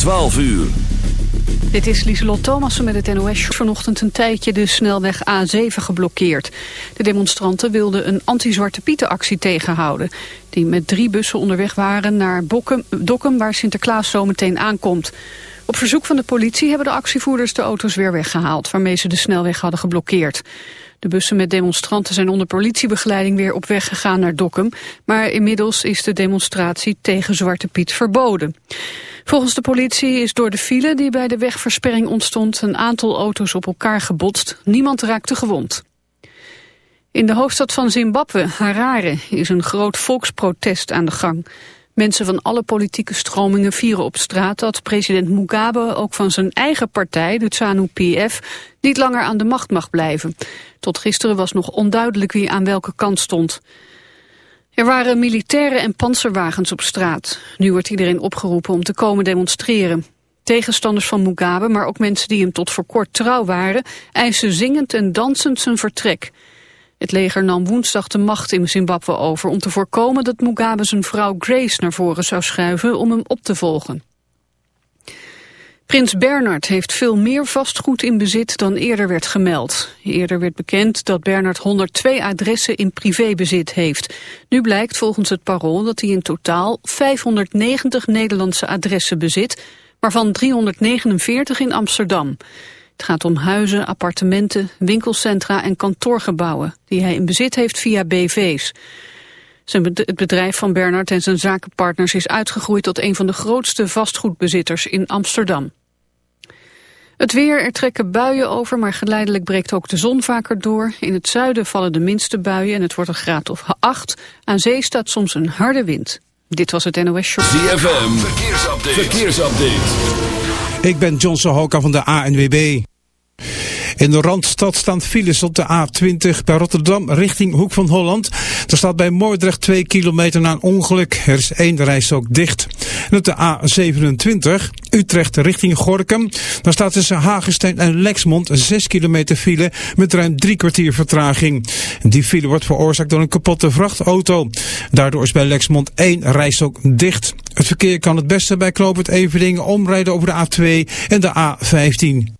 12 uur. Dit is Lieselot Thomassen met het NOS. Vanochtend een tijdje de snelweg A7 geblokkeerd. De demonstranten wilden een anti-Zwarte Pieten-actie tegenhouden. Die met drie bussen onderweg waren naar Bokkum, Dokkum, waar Sinterklaas zometeen aankomt. Op verzoek van de politie hebben de actievoerders de auto's weer weggehaald... waarmee ze de snelweg hadden geblokkeerd. De bussen met demonstranten zijn onder politiebegeleiding weer op weg gegaan naar Dokkum. Maar inmiddels is de demonstratie tegen Zwarte Piet verboden. Volgens de politie is door de file die bij de wegversperring ontstond... een aantal auto's op elkaar gebotst. Niemand raakte gewond. In de hoofdstad van Zimbabwe, Harare, is een groot volksprotest aan de gang. Mensen van alle politieke stromingen vieren op straat dat president Mugabe ook van zijn eigen partij, de ZANU-PF, niet langer aan de macht mag blijven. Tot gisteren was nog onduidelijk wie aan welke kant stond. Er waren militairen en panzerwagens op straat. Nu wordt iedereen opgeroepen om te komen demonstreren. Tegenstanders van Mugabe, maar ook mensen die hem tot voor kort trouw waren, eisen zingend en dansend zijn vertrek. Het leger nam woensdag de macht in Zimbabwe over om te voorkomen dat Mugabe zijn vrouw Grace naar voren zou schuiven om hem op te volgen. Prins Bernard heeft veel meer vastgoed in bezit dan eerder werd gemeld. Eerder werd bekend dat Bernard 102 adressen in privébezit heeft. Nu blijkt volgens het parool dat hij in totaal 590 Nederlandse adressen bezit, waarvan 349 in Amsterdam. Het gaat om huizen, appartementen, winkelcentra en kantoorgebouwen die hij in bezit heeft via BV's. Het bedrijf van Bernard en zijn zakenpartners is uitgegroeid tot een van de grootste vastgoedbezitters in Amsterdam. Het weer, er trekken buien over, maar geleidelijk breekt ook de zon vaker door. In het zuiden vallen de minste buien en het wordt een graad of 8. Aan zee staat soms een harde wind. Dit was het NOS Show. ZFM, verkeersupdate. verkeersupdate. Ik ben John Sohoka van de ANWB. In de Randstad staan files op de A20 bij Rotterdam richting Hoek van Holland. Er staat bij Moordrecht 2 kilometer na een ongeluk. Er is één reis ook dicht. En op de A27 Utrecht richting Gorkum. Daar staat tussen Hagestein en Lexmond 6 kilometer file met ruim drie kwartier vertraging. Die file wordt veroorzaakt door een kapotte vrachtauto. Daardoor is bij Lexmond één reis ook dicht. Het verkeer kan het beste bij Knoopend Everdingen omrijden over de A2 en de A15.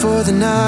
for the night.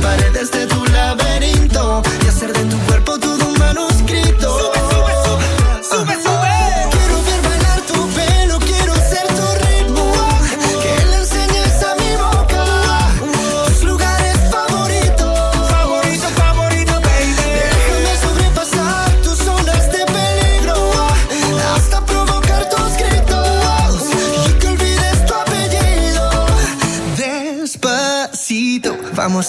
paredes de tu laberinto y hacer de tu cuerpo todo un manuscrito.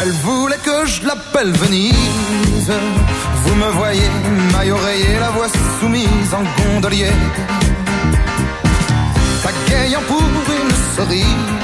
Elle voulait que je l'appelle Venise. Vous me voyez, maille oreiller, la voix soumise en gondolier. Pagayant pour une cerise,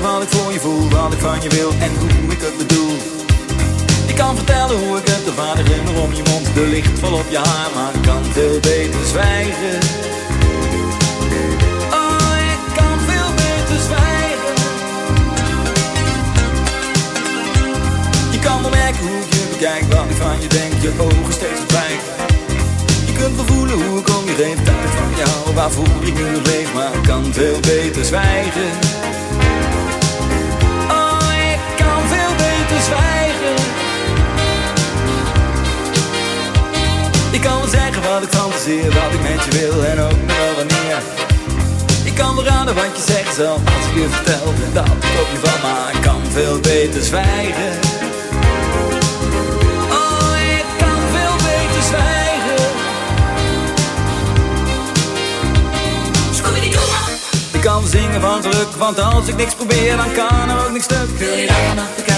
Wat ik voor je voel, wat ik van je wil en hoe ik het bedoel. Ik kan vertellen hoe ik het de vader glimmer om je mond, de licht vol op je haar, maar ik kan veel beter zwijgen. Oh, ik kan veel beter zwijgen. Je kan wel merken hoe je bekijk, wat ik van je denk, je ogen steeds verdwijgen. Je kunt wel voelen hoe ik om je heen, dat van jou, waarvoor ik nu leef, maar ik kan veel beter zwijgen. Zwijgen. Ik kan wel zeggen wat ik fantaseer, wat ik met je wil en ook nog wel wanneer. Ik kan wel raden wat je zegt zelf als ik je vertel dat ik op je van, maar ik kan veel beter zwijgen. Oh, ik kan veel beter zwijgen. Ik kan zingen van geluk, want als ik niks probeer, dan kan er ook niks stuk. Wil je daar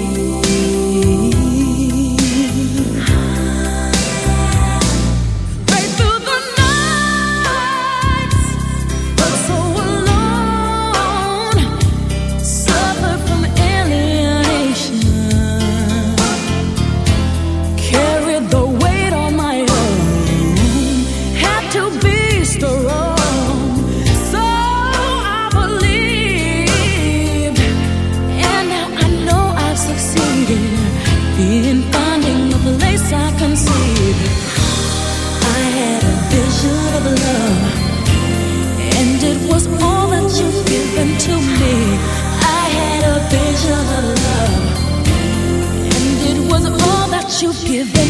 you give up.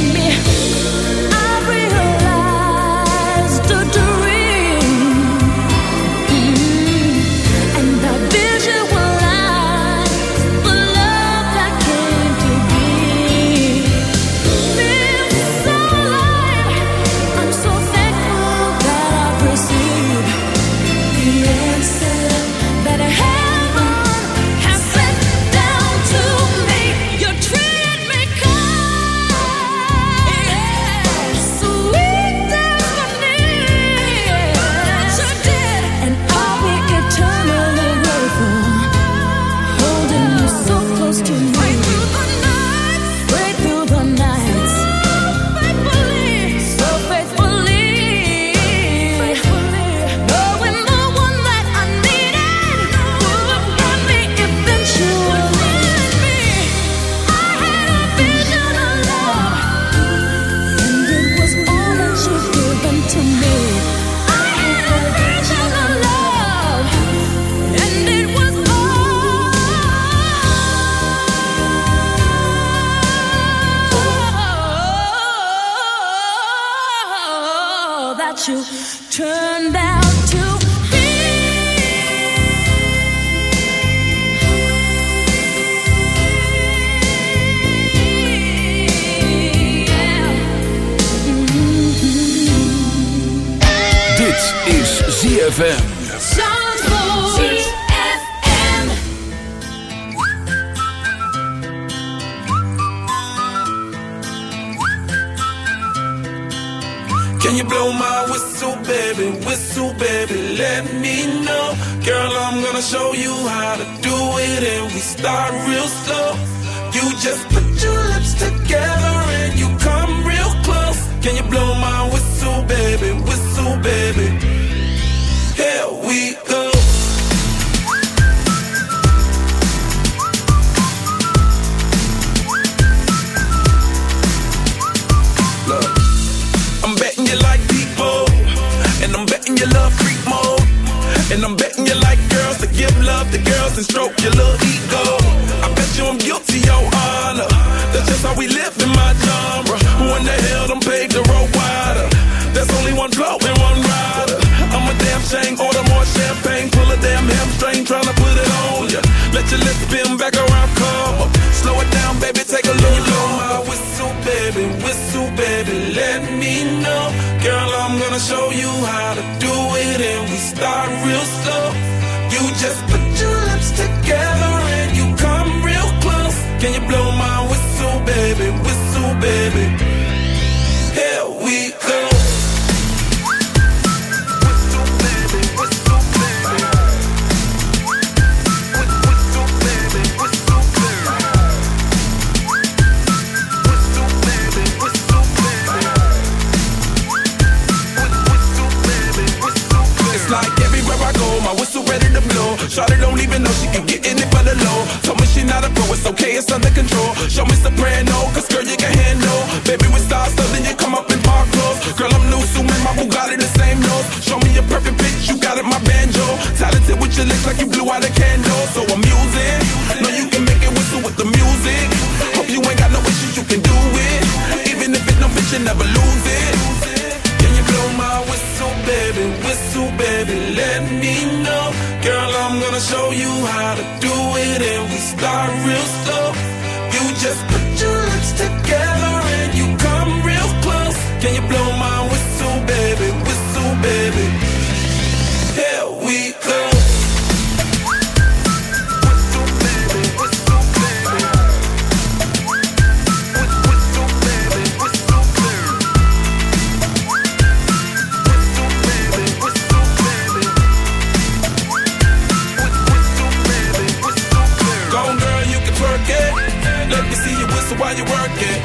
let me see you whistle while you're working.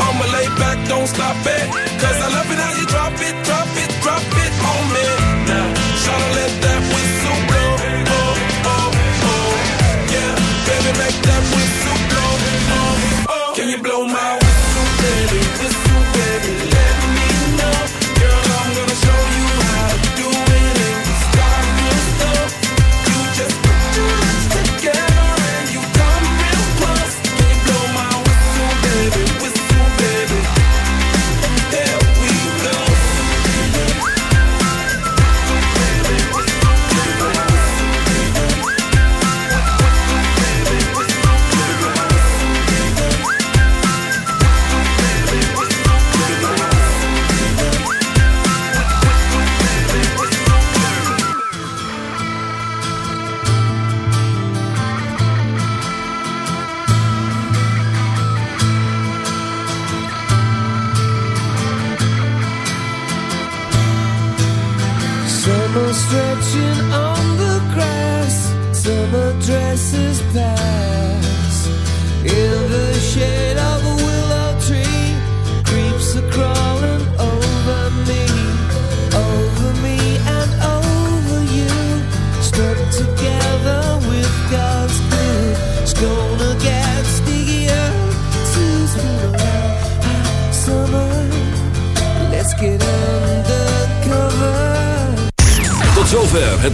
I'ma lay back, don't stop it. Cause I love it how you drop it, drop it, drop it on me. Now, try to let that whistle blow. Oh, oh, oh. Yeah, baby, make that whistle blow. Oh, oh. Can you blow my